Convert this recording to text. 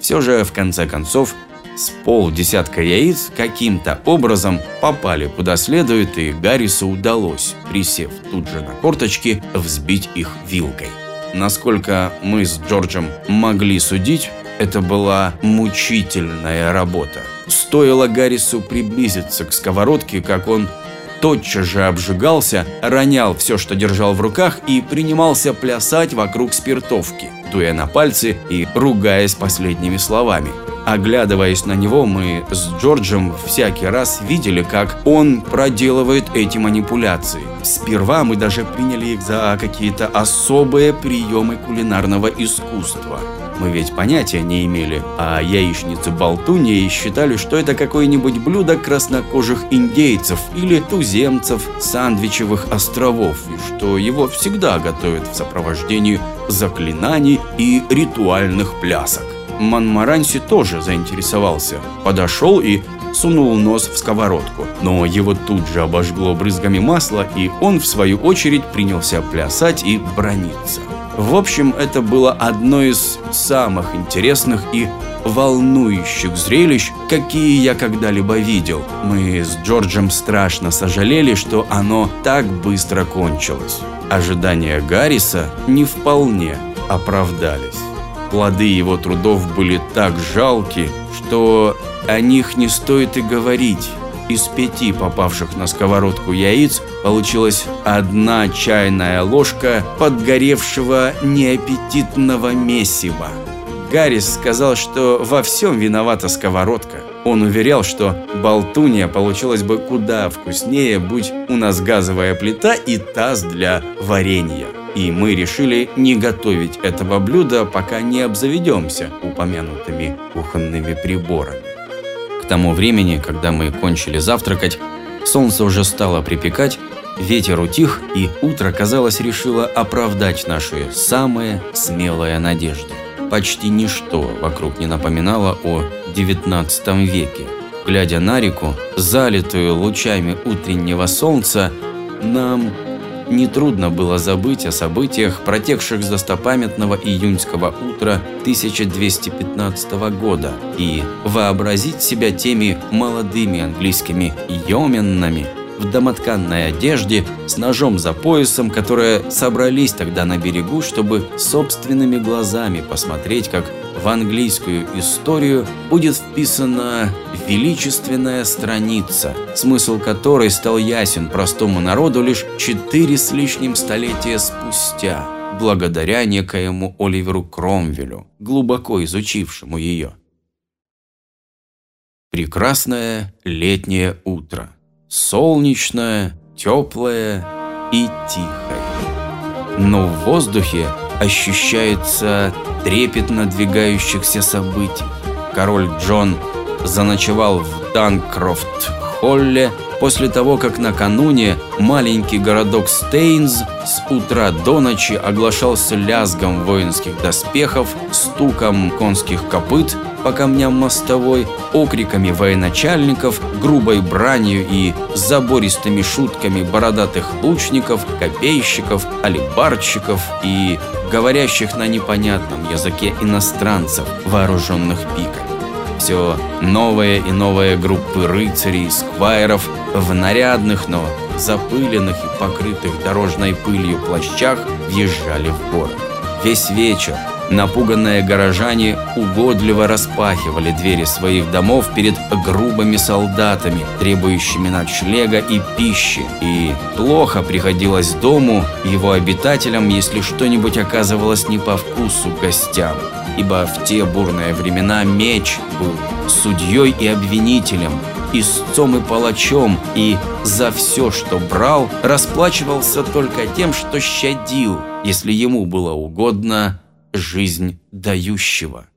Все же, в конце концов, с полдесятка яиц каким-то образом попали куда следует, и Гаррису удалось, присев тут же на корточки, взбить их вилкой. Насколько мы с Джорджем могли судить, это была мучительная работа. Стоило Гаррису приблизиться к сковородке, как он тотчас же обжигался, ронял все, что держал в руках и принимался плясать вокруг спиртовки, дуя на пальцы и ругаясь последними словами. Оглядываясь на него, мы с Джорджем всякий раз видели, как он проделывает эти манипуляции. Сперва мы даже приняли их за какие-то особые приемы кулинарного искусства. Мы ведь понятия не имели о яичнице болтуне и считали, что это какое-нибудь блюдо краснокожих индейцев или туземцев Сандвичевых островов, и что его всегда готовят в сопровождении заклинаний и ритуальных плясок. Манмаранси тоже заинтересовался, подошел и сунул нос в сковородку, но его тут же обожгло брызгами масла, и он, в свою очередь, принялся плясать и брониться. В общем, это было одно из самых интересных и волнующих зрелищ, какие я когда-либо видел. Мы с Джорджем страшно сожалели, что оно так быстро кончилось. Ожидания Гарриса не вполне оправдались. Плоды его трудов были так жалки, что о них не стоит и говорить. Из пяти попавших на сковородку яиц получилась одна чайная ложка подгоревшего неаппетитного месива. Гаррис сказал, что во всем виновата сковородка. Он уверял, что болтунья получилась бы куда вкуснее, будь у нас газовая плита и таз для варенья. И мы решили не готовить этого блюда, пока не обзаведемся упомянутыми кухонными приборами. К тому времени, когда мы кончили завтракать, солнце уже стало припекать, ветер утих, и утро, казалось, решило оправдать наши самые смелые надежды. Почти ничто вокруг не напоминало о XIX веке. Глядя на реку, залитую лучами утреннего солнца, нам нетрудно было забыть о событиях, протекших с достопамятного июньского утра 1215 года и вообразить себя теми молодыми английскими йоменнами в домотканной одежде с ножом за поясом, которые собрались тогда на берегу, чтобы собственными глазами посмотреть, как в английскую историю будет вписана величественная страница, смысл которой стал ясен простому народу лишь четыре с лишним столетия спустя, благодаря некоему Оливеру Кромвелю, глубоко изучившему ее. Прекрасное летнее утро. Солнечное, теплое и тихое. Но в воздухе ощущается трепет надвигающихся событий. Король Джон заночевал в Данкрофт-Холле после того, как накануне маленький городок Стейнс с утра до ночи оглашался лязгом воинских доспехов, стуком конских копыт по камням мостовой, окриками военачальников, грубой бранью и забористыми шутками бородатых лучников, копейщиков, алибарщиков и говорящих на непонятном языке иностранцев, вооруженных пиками. Все новые и новые группы рыцарей и сквайров в нарядных, но запыленных и покрытых дорожной пылью плащах въезжали в город. Весь вечер Напуганные горожане угодливо распахивали двери своих домов перед грубыми солдатами, требующими ночлега и пищи. И плохо приходилось дому его обитателям, если что-нибудь оказывалось не по вкусу гостям. Ибо в те бурные времена меч был судьей и обвинителем, истцом и палачом, и за все, что брал, расплачивался только тем, что щадил, если ему было угодно, жизнь дающего.